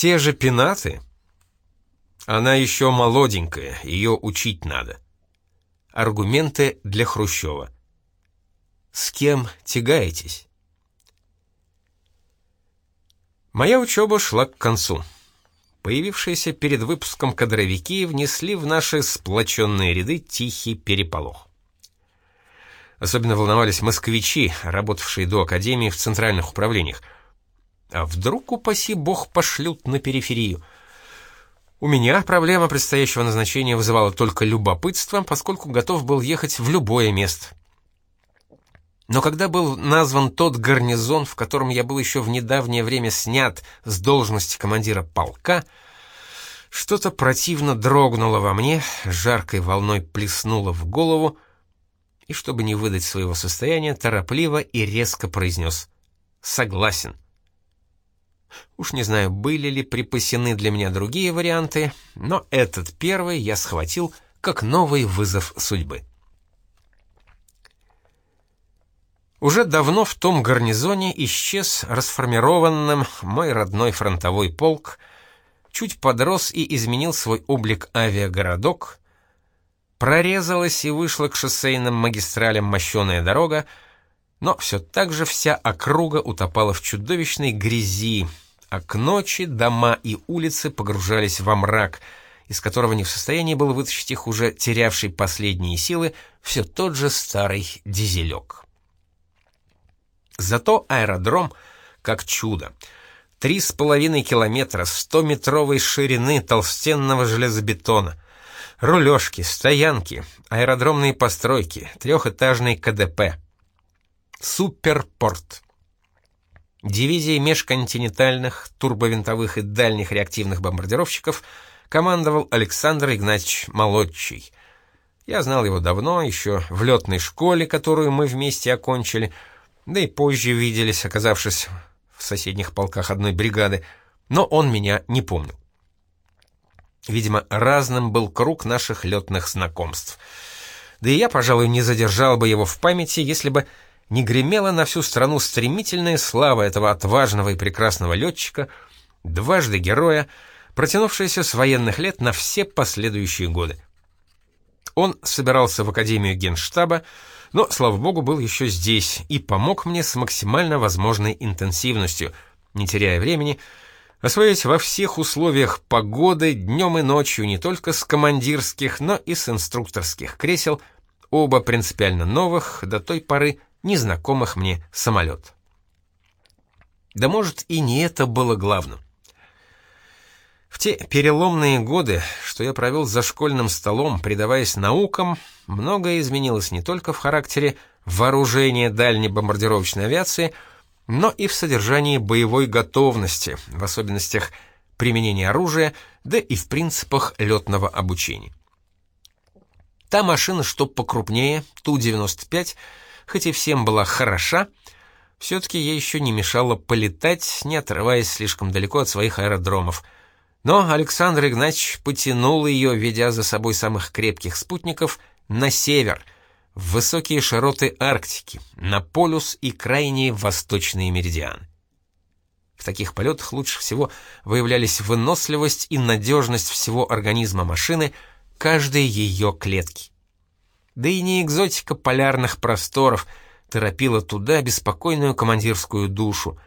те же пенаты? Она еще молоденькая, ее учить надо. Аргументы для Хрущева. С кем тягаетесь? Моя учеба шла к концу. Появившиеся перед выпуском кадровики внесли в наши сплоченные ряды тихий переполох. Особенно волновались москвичи, работавшие до академии в центральных управлениях. А вдруг, упаси бог, пошлют на периферию? У меня проблема предстоящего назначения вызывала только любопытство, поскольку готов был ехать в любое место. Но когда был назван тот гарнизон, в котором я был еще в недавнее время снят с должности командира полка, что-то противно дрогнуло во мне, жаркой волной плеснуло в голову, и, чтобы не выдать своего состояния, торопливо и резко произнес «Согласен». Уж не знаю, были ли припасены для меня другие варианты, но этот первый я схватил как новый вызов судьбы. Уже давно в том гарнизоне исчез расформированным мой родной фронтовой полк, чуть подрос и изменил свой облик авиагородок, прорезалась и вышла к шоссейным магистралям мощеная дорога, но все так же вся округа утопала в чудовищной грязи, а к ночи дома и улицы погружались во мрак, из которого не в состоянии был вытащить их уже терявший последние силы все тот же старый дизелек. Зато аэродром как чудо. Три с половиной километра, стометровой ширины толстенного железобетона, рулежки, стоянки, аэродромные постройки, трехэтажный КДП. Суперпорт. Дивизией межконтинентальных, турбовинтовых и дальних реактивных бомбардировщиков командовал Александр Игнатьевич Молодчий. Я знал его давно, еще в летной школе, которую мы вместе окончили — да и позже виделись, оказавшись в соседних полках одной бригады, но он меня не помнил. Видимо, разным был круг наших летных знакомств. Да и я, пожалуй, не задержал бы его в памяти, если бы не гремела на всю страну стремительная слава этого отважного и прекрасного летчика, дважды героя, протянувшаяся с военных лет на все последующие годы. Он собирался в Академию Генштаба, но, слава богу, был еще здесь и помог мне с максимально возможной интенсивностью, не теряя времени, освоить во всех условиях погоды днем и ночью не только с командирских, но и с инструкторских кресел, оба принципиально новых, до той поры незнакомых мне самолет. Да может и не это было главным. В те переломные годы, что я провел за школьным столом, предаваясь наукам, многое изменилось не только в характере вооружения дальней бомбардировочной авиации, но и в содержании боевой готовности, в особенностях применения оружия, да и в принципах летного обучения. Та машина, что покрупнее, Ту-95, хоть и всем была хороша, все-таки ей еще не мешало полетать, не отрываясь слишком далеко от своих аэродромов — но Александр Игнатьевич потянул ее, ведя за собой самых крепких спутников, на север, в высокие широты Арктики, на полюс и крайние восточные меридианы. В таких полетах лучше всего выявлялись выносливость и надежность всего организма машины, каждой ее клетки. Да и не экзотика полярных просторов торопила туда беспокойную командирскую душу.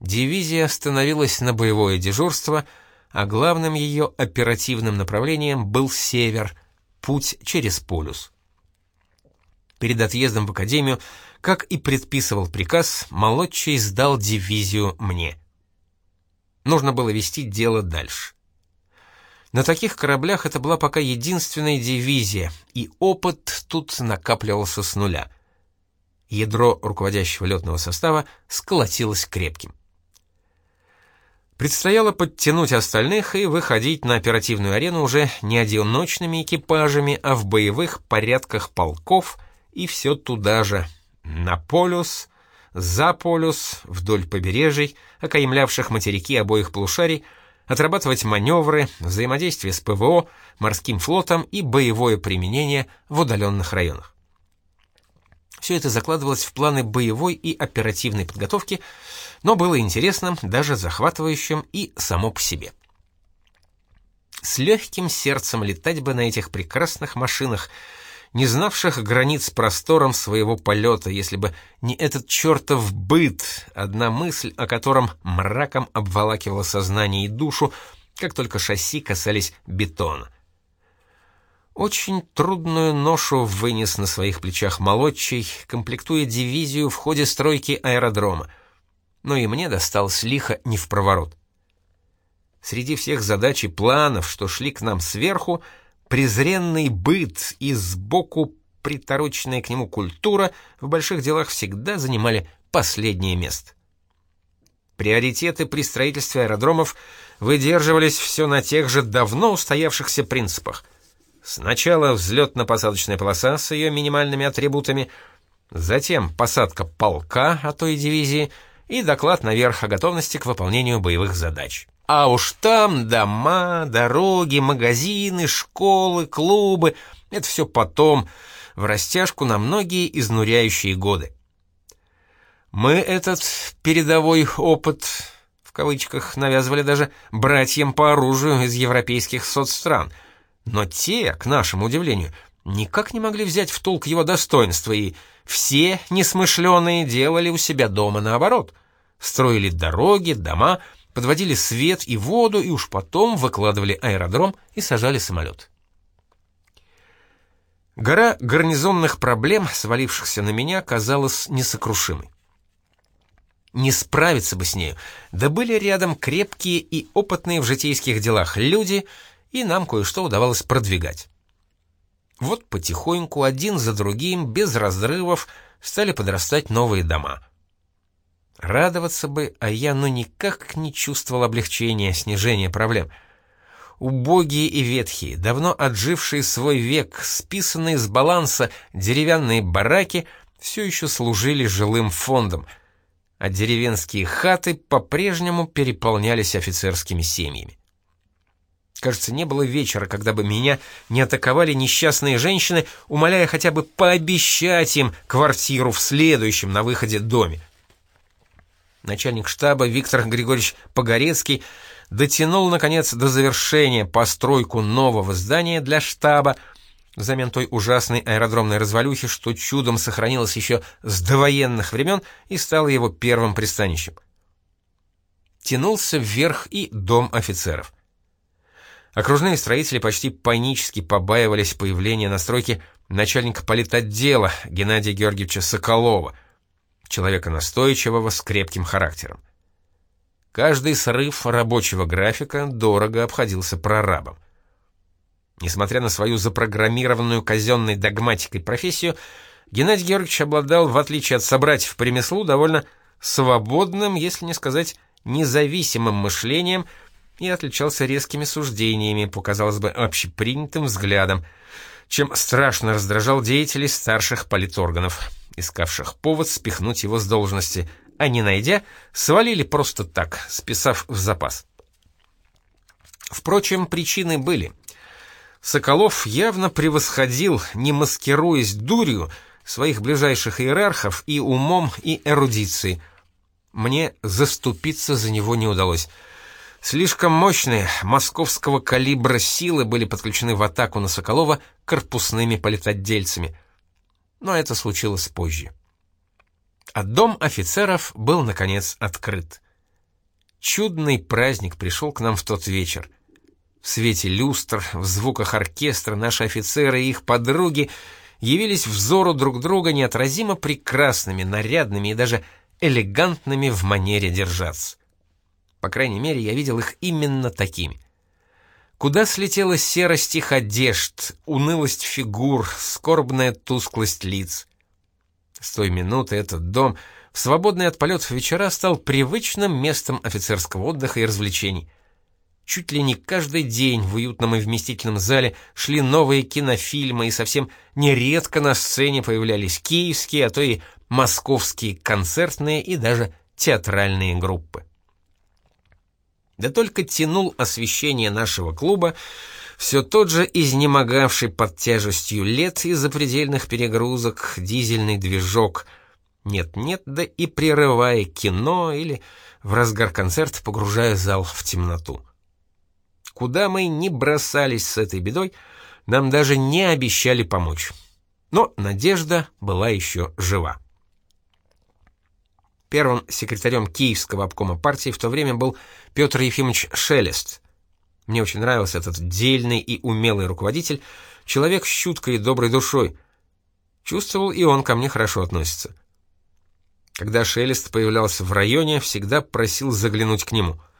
Дивизия становилась на боевое дежурство — а главным ее оперативным направлением был север, путь через полюс. Перед отъездом в академию, как и предписывал приказ, Молодчий сдал дивизию мне. Нужно было вести дело дальше. На таких кораблях это была пока единственная дивизия, и опыт тут накапливался с нуля. Ядро руководящего летного состава сколотилось крепким. Предстояло подтянуть остальных и выходить на оперативную арену уже не одиночными экипажами, а в боевых порядках полков и все туда же, на полюс, за полюс, вдоль побережий, окаймлявших материки обоих полушарий, отрабатывать маневры, взаимодействие с ПВО, морским флотом и боевое применение в удаленных районах. Все это закладывалось в планы боевой и оперативной подготовки, но было интересным, даже захватывающим и само по себе. С легким сердцем летать бы на этих прекрасных машинах, не знавших границ простором своего полета, если бы не этот чертов быт, одна мысль о котором мраком обволакивала сознание и душу, как только шасси касались бетона. Очень трудную ношу вынес на своих плечах молодчий, комплектуя дивизию в ходе стройки аэродрома. Но и мне досталось лихо не в проворот. Среди всех задач и планов, что шли к нам сверху, презренный быт и сбоку притороченная к нему культура в больших делах всегда занимали последнее место. Приоритеты при строительстве аэродромов выдерживались все на тех же давно устоявшихся принципах. Сначала взлетно-посадочная полоса с ее минимальными атрибутами, затем посадка полка, а то и дивизии, и доклад наверх о готовности к выполнению боевых задач. А уж там дома, дороги, магазины, школы, клубы — это все потом, в растяжку на многие изнуряющие годы. Мы этот передовой опыт, в кавычках, навязывали даже братьям по оружию из европейских соцстран, но те, к нашему удивлению, никак не могли взять в толк его достоинства, и все несмышленые делали у себя дома наоборот. Строили дороги, дома, подводили свет и воду, и уж потом выкладывали аэродром и сажали самолет. Гора гарнизонных проблем, свалившихся на меня, казалась несокрушимой. Не справиться бы с нею, да были рядом крепкие и опытные в житейских делах люди, и нам кое-что удавалось продвигать. Вот потихоньку, один за другим, без разрывов, стали подрастать новые дома — Радоваться бы, а я ну никак не чувствовал облегчения, снижения проблем. Убогие и ветхие, давно отжившие свой век, списанные с баланса деревянные бараки все еще служили жилым фондом, а деревенские хаты по-прежнему переполнялись офицерскими семьями. Кажется, не было вечера, когда бы меня не атаковали несчастные женщины, умоляя хотя бы пообещать им квартиру в следующем на выходе доме. Начальник штаба Виктор Григорьевич Погорецкий дотянул, наконец, до завершения постройку нового здания для штаба, взамен той ужасной аэродромной развалюхи, что чудом сохранилась еще с довоенных времен и стала его первым пристанищем. Тянулся вверх и дом офицеров. Окружные строители почти панически побаивались появления на стройке начальника политотдела Геннадия Георгиевича Соколова — человека настойчивого с крепким характером. Каждый срыв рабочего графика дорого обходился прорабом. Несмотря на свою запрограммированную казенной догматикой профессию, Геннадий Георгиевич обладал, в отличие от собратьев по ремеслу, довольно свободным, если не сказать независимым мышлением и отличался резкими суждениями по, казалось бы, общепринятым взглядам, чем страшно раздражал деятелей старших политорганов искавших повод спихнуть его с должности, а не найдя, свалили просто так, списав в запас. Впрочем, причины были. Соколов явно превосходил, не маскируясь дурью, своих ближайших иерархов и умом, и эрудицией. Мне заступиться за него не удалось. Слишком мощные московского калибра силы были подключены в атаку на Соколова корпусными политотдельцами но это случилось позже. А дом офицеров был, наконец, открыт. Чудный праздник пришел к нам в тот вечер. В свете люстр, в звуках оркестра наши офицеры и их подруги явились взору друг друга неотразимо прекрасными, нарядными и даже элегантными в манере держаться. По крайней мере, я видел их именно такими. Куда слетела серость их одежд, унылость фигур, скорбная тусклость лиц. С той минуты этот дом в свободный от полетов вечера стал привычным местом офицерского отдыха и развлечений. Чуть ли не каждый день в уютном и вместительном зале шли новые кинофильмы, и совсем нередко на сцене появлялись киевские, а то и московские концертные и даже театральные группы. Да только тянул освещение нашего клуба все тот же изнемогавший под тяжестью лет и запредельных перегрузок дизельный движок, нет-нет, да и прерывая кино или в разгар концерта погружая зал в темноту. Куда мы не бросались с этой бедой, нам даже не обещали помочь. Но надежда была еще жива. Первым секретарем Киевского обкома партии в то время был Петр Ефимович Шелест. Мне очень нравился этот дельный и умелый руководитель, человек с чуткой и доброй душой. Чувствовал, и он ко мне хорошо относится. Когда Шелест появлялся в районе, всегда просил заглянуть к нему —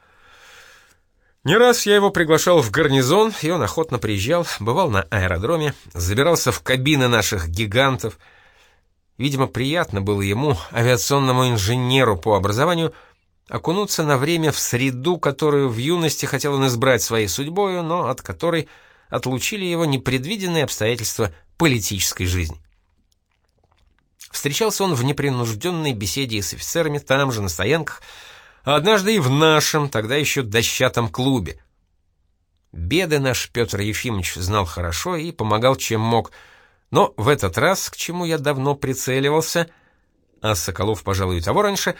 не раз я его приглашал в гарнизон, и он охотно приезжал, бывал на аэродроме, забирался в кабины наших гигантов. Видимо, приятно было ему, авиационному инженеру по образованию, окунуться на время в среду, которую в юности хотел он избрать своей судьбою, но от которой отлучили его непредвиденные обстоятельства политической жизни. Встречался он в непринужденной беседе с офицерами там же, на стоянках, а однажды и в нашем, тогда еще дощатом клубе. Беды наш Петр Ефимович знал хорошо и помогал чем мог, но в этот раз, к чему я давно прицеливался, а Соколов, пожалуй, того раньше,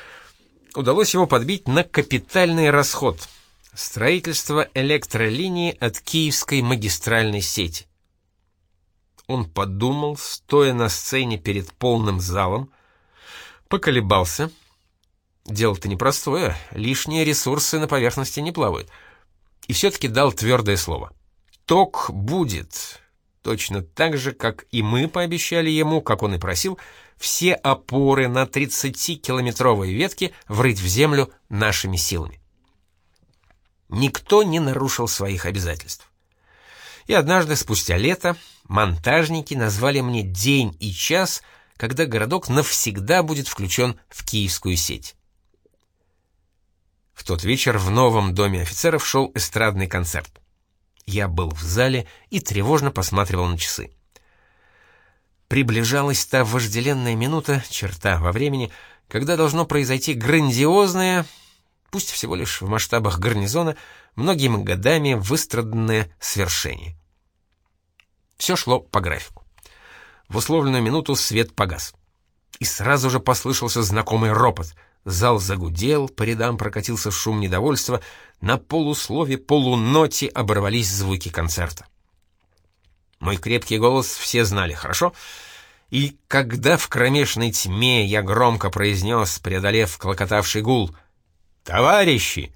удалось его подбить на капитальный расход — строительство электролинии от Киевской магистральной сети. Он подумал, стоя на сцене перед полным залом, поколебался — Дело-то непростое, лишние ресурсы на поверхности не плавают. И все-таки дал твердое слово. Ток будет. Точно так же, как и мы пообещали ему, как он и просил, все опоры на 30-километровой ветке врыть в землю нашими силами. Никто не нарушил своих обязательств. И однажды, спустя лето, монтажники назвали мне день и час, когда городок навсегда будет включен в киевскую сеть. В тот вечер в новом доме офицеров шел эстрадный концерт. Я был в зале и тревожно посматривал на часы. Приближалась та вожделенная минута, черта во времени, когда должно произойти грандиозное, пусть всего лишь в масштабах гарнизона, многими годами выстраданное свершение. Все шло по графику. В условленную минуту свет погас. И сразу же послышался знакомый ропот. Зал загудел, по рядам прокатился шум недовольства, на полуслове, полуноте оборвались звуки концерта. Мой крепкий голос все знали хорошо, и когда в кромешной тьме я громко произнес, преодолев клокотавший гул «Товарищи!»,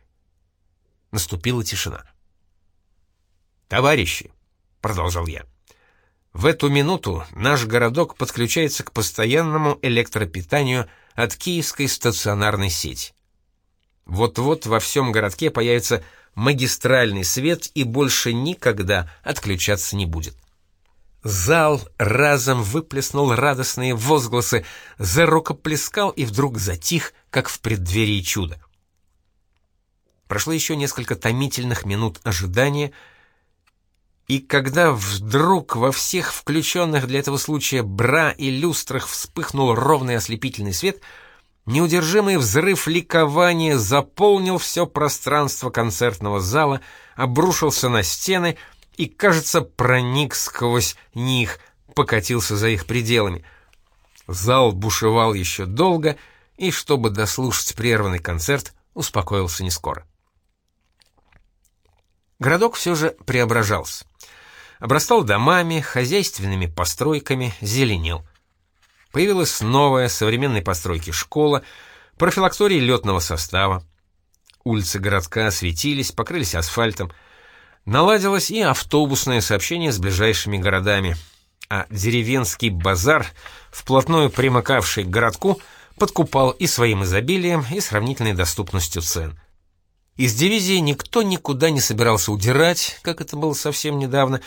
наступила тишина. «Товарищи!» — продолжал я. В эту минуту наш городок подключается к постоянному электропитанию от киевской стационарной сети. Вот-вот во всем городке появится магистральный свет и больше никогда отключаться не будет. Зал разом выплеснул радостные возгласы, зарукоплескал и вдруг затих, как в преддверии чуда. Прошло еще несколько томительных минут ожидания — и когда вдруг во всех включенных для этого случая бра и люстрах вспыхнул ровный ослепительный свет, неудержимый взрыв ликования заполнил все пространство концертного зала, обрушился на стены и, кажется, проник сквозь них, покатился за их пределами. Зал бушевал еще долго, и, чтобы дослушать прерванный концерт, успокоился не скоро. Городок все же преображался. Обрастал домами, хозяйственными постройками, зеленел. Появилась новая современной постройки школа, профилакторий летного состава. Улицы городка осветились, покрылись асфальтом. Наладилось и автобусное сообщение с ближайшими городами. А деревенский базар, вплотную примыкавший к городку, подкупал и своим изобилием, и сравнительной доступностью цен. Из дивизии никто никуда не собирался удирать, как это было совсем недавно,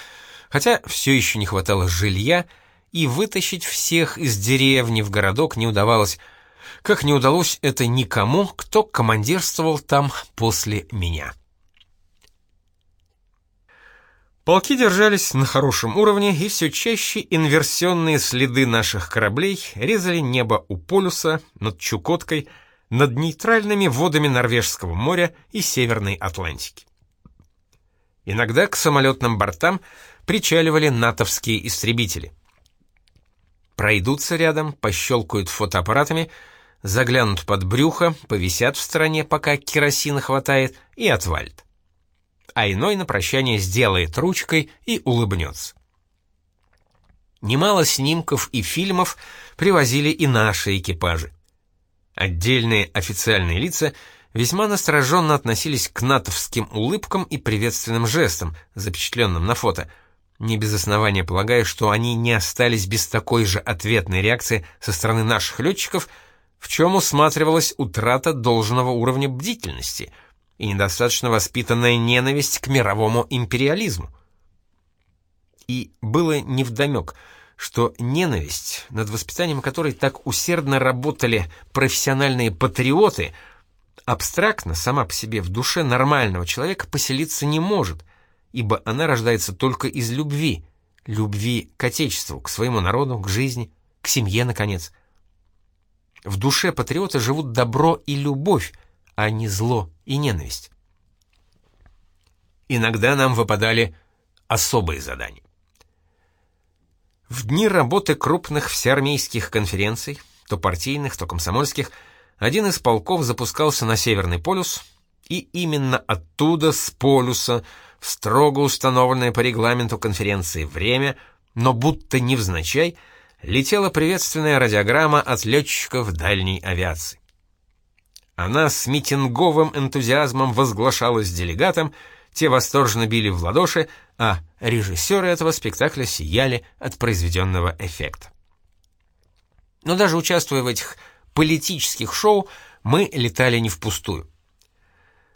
хотя все еще не хватало жилья, и вытащить всех из деревни в городок не удавалось, как не удалось это никому, кто командирствовал там после меня. Полки держались на хорошем уровне, и все чаще инверсионные следы наших кораблей резали небо у полюса, над Чукоткой, над нейтральными водами Норвежского моря и Северной Атлантики. Иногда к самолетным бортам причаливали натовские истребители. пройдутся рядом, пощелкают фотоаппаратами, заглянут под брюхо, повисят в стороне, пока керосина хватает, и отвалят. А иной на прощание сделает ручкой и улыбнется. Немало снимков и фильмов привозили и наши экипажи. Отдельные официальные лица весьма настороженно относились к натовским улыбкам и приветственным жестам, запечатленным на фото, не без основания полагая, что они не остались без такой же ответной реакции со стороны наших летчиков, в чем усматривалась утрата должного уровня бдительности и недостаточно воспитанная ненависть к мировому империализму. И было невдомек — что ненависть, над воспитанием которой так усердно работали профессиональные патриоты, абстрактно сама по себе в душе нормального человека поселиться не может, ибо она рождается только из любви, любви к Отечеству, к своему народу, к жизни, к семье, наконец. В душе патриота живут добро и любовь, а не зло и ненависть. Иногда нам выпадали особые задания. В дни работы крупных всеармейских конференций, то партийных, то комсомольских, один из полков запускался на Северный полюс, и именно оттуда, с полюса, в строго установленное по регламенту конференции время, но будто невзначай, летела приветственная радиограмма от летчиков дальней авиации. Она с митинговым энтузиазмом возглашалась делегатам, те восторженно били в ладоши, а режиссеры этого спектакля сияли от произведенного эффекта. Но даже участвуя в этих политических шоу, мы летали не впустую.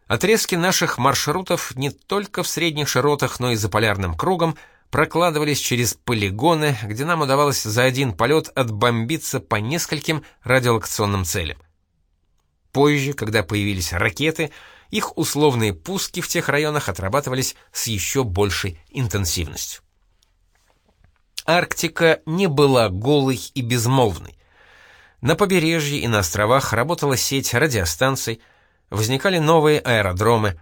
Отрезки наших маршрутов не только в средних широтах, но и за полярным кругом прокладывались через полигоны, где нам удавалось за один полет отбомбиться по нескольким радиолокационным целям. Позже, когда появились ракеты, их условные пуски в тех районах отрабатывались с еще большей интенсивностью. Арктика не была голой и безмолвной. На побережье и на островах работала сеть радиостанций, возникали новые аэродромы,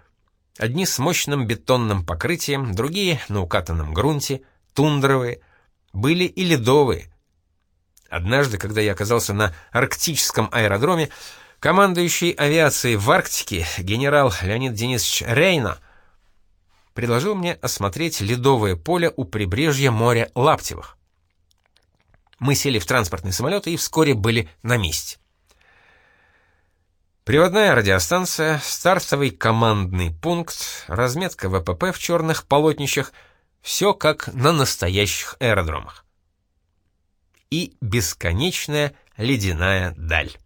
одни с мощным бетонным покрытием, другие на укатанном грунте, тундровые, были и ледовые. Однажды, когда я оказался на арктическом аэродроме, Командующий авиацией в Арктике генерал Леонид Денисович Рейна предложил мне осмотреть ледовое поле у прибрежья моря Лаптевых. Мы сели в транспортный самолет и вскоре были на месте. Приводная радиостанция, стартовый командный пункт, разметка ВПП в черных полотнищах — все как на настоящих аэродромах. И бесконечная ледяная даль.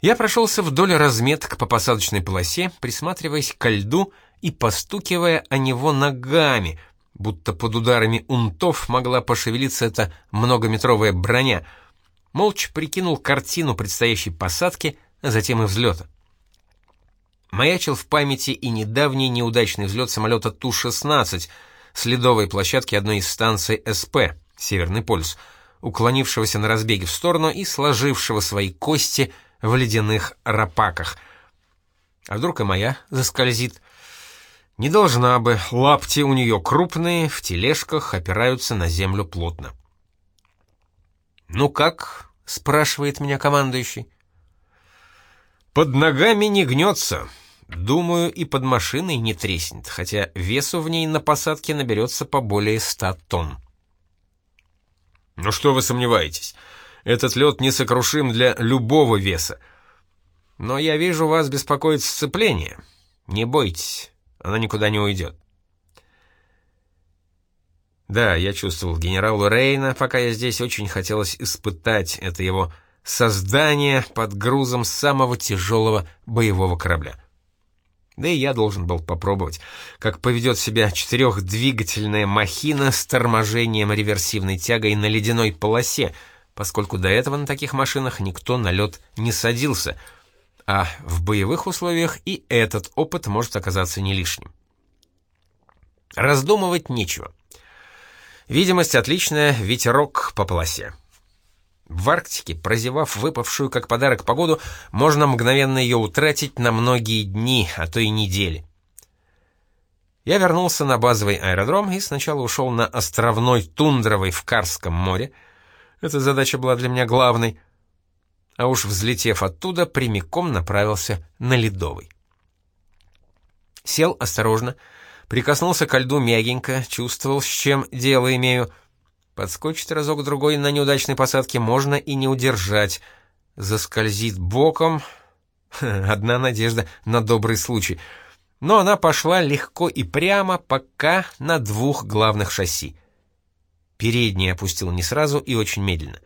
Я прошелся вдоль разметок по посадочной полосе, присматриваясь ко льду и постукивая о него ногами, будто под ударами унтов могла пошевелиться эта многометровая броня. Молча прикинул картину предстоящей посадки, а затем и взлета. Маячил в памяти и недавний неудачный взлет самолета Ту-16 с ледовой площадки одной из станций СП, Северный полюс, уклонившегося на разбеге в сторону и сложившего свои кости — в ледяных рапаках. А вдруг и моя заскользит? Не должна бы, лапти у нее крупные, в тележках опираются на землю плотно. «Ну как?» — спрашивает меня командующий. «Под ногами не гнется. Думаю, и под машиной не треснет, хотя весу в ней на посадке наберется по более ста тонн». «Ну что вы сомневаетесь? Этот лед несокрушим для любого веса. Но я вижу, вас беспокоит сцепление. Не бойтесь, оно никуда не уйдет. Да, я чувствовал генералу Рейна, пока я здесь очень хотелось испытать это его создание под грузом самого тяжелого боевого корабля. Да и я должен был попробовать, как поведет себя четырехдвигательная махина с торможением реверсивной тягой на ледяной полосе — поскольку до этого на таких машинах никто на лед не садился, а в боевых условиях и этот опыт может оказаться не лишним. Раздумывать нечего. Видимость отличная, ветерок по полосе. В Арктике, прозевав выпавшую как подарок погоду, можно мгновенно ее утратить на многие дни, а то и недели. Я вернулся на базовый аэродром и сначала ушел на островной тундровый в Карском море, Эта задача была для меня главной. А уж взлетев оттуда, прямиком направился на Ледовый. Сел осторожно, прикоснулся к льду мягенько, чувствовал, с чем дело имею. Подскочить разок-другой на неудачной посадке можно и не удержать. Заскользит боком. Одна надежда на добрый случай. Но она пошла легко и прямо, пока на двух главных шасси. Передний опустил не сразу и очень медленно.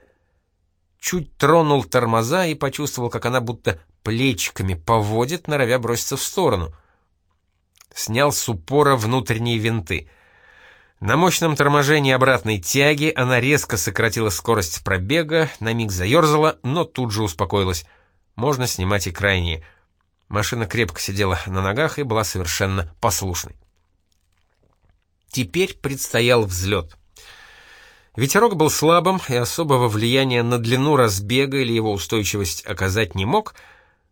Чуть тронул тормоза и почувствовал, как она будто плечиками поводит, норовя броситься в сторону. Снял с упора внутренние винты. На мощном торможении обратной тяги она резко сократила скорость пробега, на миг заерзала, но тут же успокоилась. Можно снимать и крайние. Машина крепко сидела на ногах и была совершенно послушной. Теперь предстоял взлет. Ветерок был слабым и особого влияния на длину разбега или его устойчивость оказать не мог,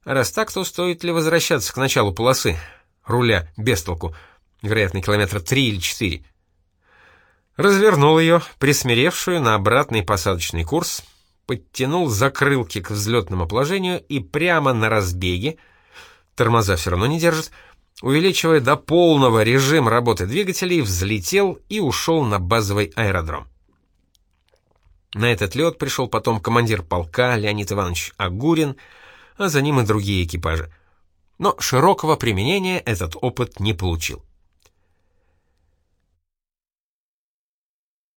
а раз так, то стоит ли возвращаться к началу полосы, руля без толку, вероятно, километра три или четыре. Развернул ее, присмиревшую на обратный посадочный курс, подтянул закрылки к взлетному положению и прямо на разбеге, тормоза все равно не держит, увеличивая до полного режим работы двигателей, взлетел и ушел на базовый аэродром. На этот лед пришел потом командир полка Леонид Иванович Агурин, а за ним и другие экипажи. Но широкого применения этот опыт не получил.